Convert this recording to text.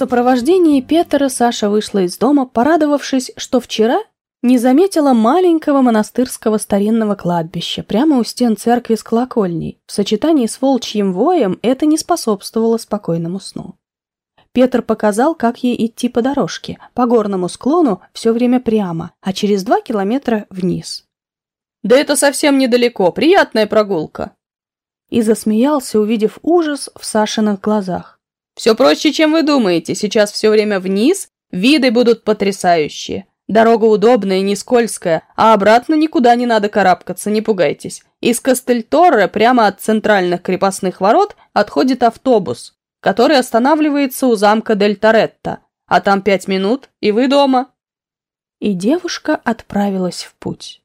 сопровождении Петера Саша вышла из дома, порадовавшись, что вчера не заметила маленького монастырского старинного кладбища прямо у стен церкви с колокольней. В сочетании с волчьим воем это не способствовало спокойному сну. Петр показал, как ей идти по дорожке, по горному склону все время прямо, а через два километра вниз. «Да это совсем недалеко, приятная прогулка!» И засмеялся, увидев ужас в Сашиных глазах. «Все проще, чем вы думаете, сейчас все время вниз, виды будут потрясающие. Дорога удобная, не скользкая, а обратно никуда не надо карабкаться, не пугайтесь. Из Кастельторре прямо от центральных крепостных ворот отходит автобус, который останавливается у замка Дель Торетто, а там пять минут, и вы дома. И девушка отправилась в путь.